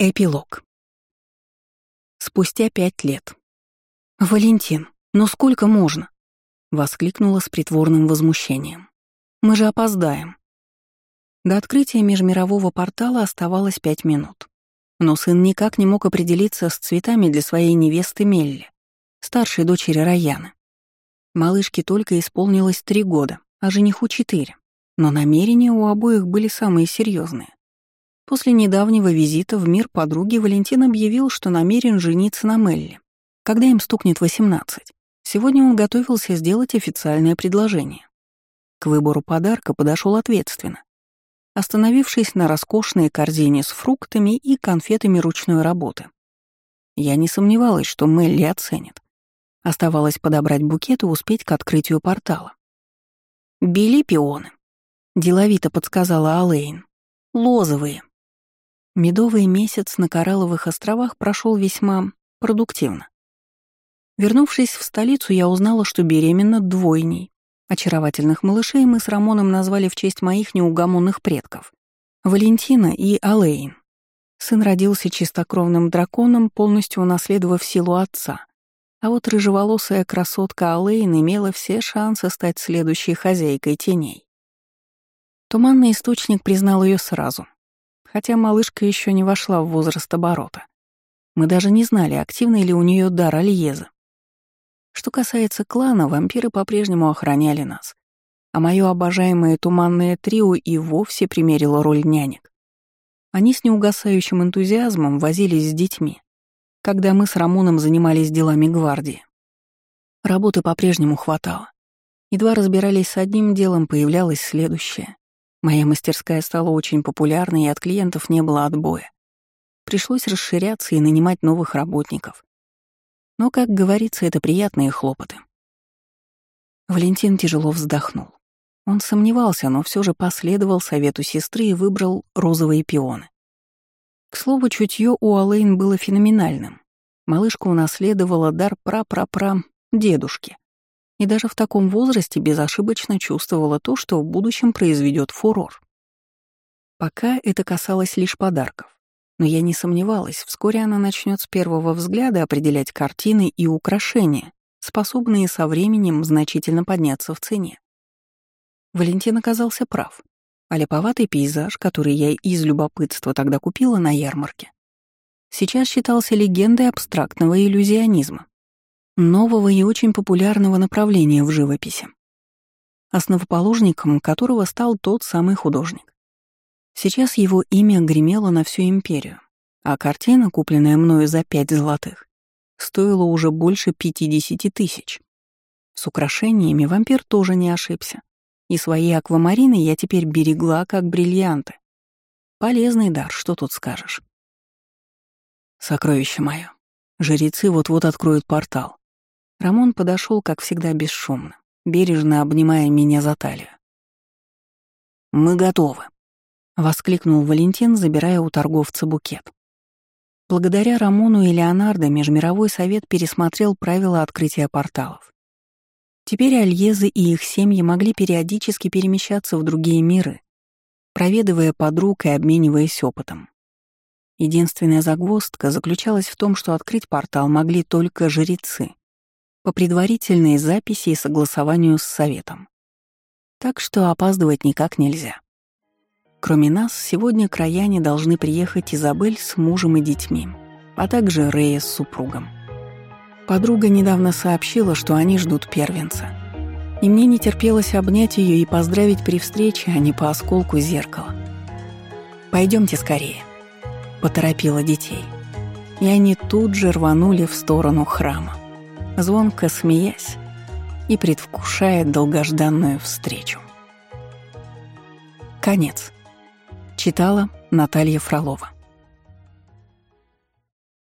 Эпилог. Спустя пять лет. «Валентин, ну сколько можно?» — воскликнула с притворным возмущением. «Мы же опоздаем». До открытия межмирового портала оставалось пять минут. Но сын никак не мог определиться с цветами для своей невесты Мелли, старшей дочери Раяны. Малышке только исполнилось три года, а жениху четыре. Но намерения у обоих были самые серьезные. После недавнего визита в мир подруги Валентин объявил, что намерен жениться на Мелли, когда им стукнет 18. Сегодня он готовился сделать официальное предложение. К выбору подарка подошел ответственно, остановившись на роскошной корзине с фруктами и конфетами ручной работы. Я не сомневалась, что Мелли оценит. Оставалось подобрать букет и успеть к открытию портала. «Бели пионы», — деловито подсказала Алэйн. «Лозовые». Медовый месяц на Коралловых островах прошел весьма продуктивно. Вернувшись в столицу, я узнала, что беременна двойней. Очаровательных малышей мы с Рамоном назвали в честь моих неугомонных предков — Валентина и Алейн. Сын родился чистокровным драконом, полностью унаследовав силу отца. А вот рыжеволосая красотка Алейн имела все шансы стать следующей хозяйкой теней. Туманный источник признал ее сразу, хотя малышка еще не вошла в возраст оборота. Мы даже не знали, активный ли у нее дар Альеза. Что касается клана, вампиры по-прежнему охраняли нас, а мое обожаемое туманное трио и вовсе примерило роль нянек. Они с неугасающим энтузиазмом возились с детьми, когда мы с Рамоном занимались делами гвардии. Работы по-прежнему хватало. Едва разбирались с одним делом, появлялось следующее. Моя мастерская стала очень популярной, и от клиентов не было отбоя. Пришлось расширяться и нанимать новых работников. Но, как говорится, это приятные хлопоты. Валентин тяжело вздохнул. Он сомневался, но все же последовал совету сестры и выбрал розовые пионы. К слову, чутье у Алэйн было феноменальным. Малышка унаследовала дар пра-пра-пра дедушки и даже в таком возрасте безошибочно чувствовала то, что в будущем произведет фурор. Пока это касалось лишь подарков, но я не сомневалась, вскоре она начнет с первого взгляда определять картины и украшения, способные со временем значительно подняться в цене. Валентин оказался прав. А леповатый пейзаж, который я из любопытства тогда купила на ярмарке, сейчас считался легендой абстрактного иллюзионизма нового и очень популярного направления в живописи, основоположником которого стал тот самый художник. Сейчас его имя гремело на всю империю, а картина, купленная мною за пять золотых, стоила уже больше 50 тысяч. С украшениями вампир тоже не ошибся, и свои аквамарины я теперь берегла как бриллианты. Полезный дар, что тут скажешь. Сокровище мое. Жрецы вот-вот откроют портал. Рамон подошел, как всегда, бесшумно, бережно обнимая меня за талию. «Мы готовы», — воскликнул Валентин, забирая у торговца букет. Благодаря Рамону и Леонардо Межмировой совет пересмотрел правила открытия порталов. Теперь Альезы и их семьи могли периодически перемещаться в другие миры, проведывая подруг и обмениваясь опытом. Единственная загвоздка заключалась в том, что открыть портал могли только жрецы, по предварительной записи и согласованию с советом. Так что опаздывать никак нельзя. Кроме нас, сегодня к Раяне должны приехать Изабель с мужем и детьми, а также Рея с супругом. Подруга недавно сообщила, что они ждут первенца. И мне не терпелось обнять ее и поздравить при встрече, а не по осколку зеркала. Пойдемте скорее», — поторопила детей. И они тут же рванули в сторону храма звонко смеясь и предвкушая долгожданную встречу. Конец. Читала Наталья Фролова.